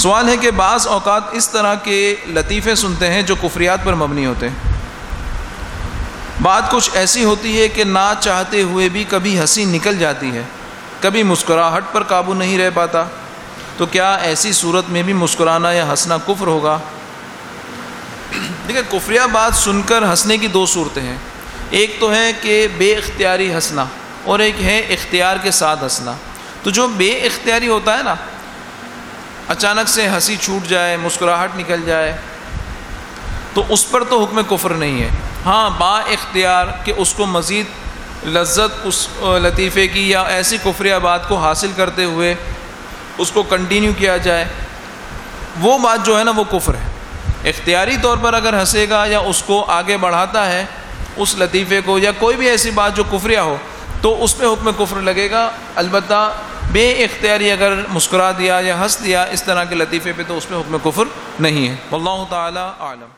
سوال ہے کہ بعض اوقات اس طرح کے لطیفے سنتے ہیں جو کفریات پر مبنی ہوتے ہیں۔ بات کچھ ایسی ہوتی ہے کہ نہ چاہتے ہوئے بھی کبھی ہنسی نکل جاتی ہے۔ کبھی مسکراہٹ پر قابو نہیں رہ پاتا۔ تو کیا ایسی صورت میں بھی مسکرانا یا ہنسنا کفر ہوگا؟ دیکھیں، کفریہ بات سن کر ہنسنے کی دو صورتیں ہیں۔ ایک تو ہے کہ بے اختیاری ہنسنا اور ایک ہے اختیار کے ساتھ ہنسنا۔ تو جو بے اختیاری ہوتا ہے نا اچانک سے ہنسی چھوٹ جائے، مسکراہٹ نکل جائے، تو اس پر تو حکم کفر نہیں ہے۔ ہاں با اختیار کہ اس کو مزید لذت اس لطیفے کی یا ایسی کفریہ بات کو حاصل کرتے ہوئے اس کو کنٹینیو کیا جائے۔ وہ بات جو ہے نا، وہ کفر ہے۔ اختیاری طور پر اگر ہنسے گا یا اس کو آگے بڑھاتا ہے، اس لطیفے کو یا کوئی بھی ایسی بات جو کفریہ ہو، تو اس پہ حکم کفر لگے گا۔ البتہ بے اختیاری اگر مسکرا دیا یا ہنس دیا اس طرح کے لطیفے پہ تو اس میں حکم کفر نہیں ہے۔ واللہ تعالی عالم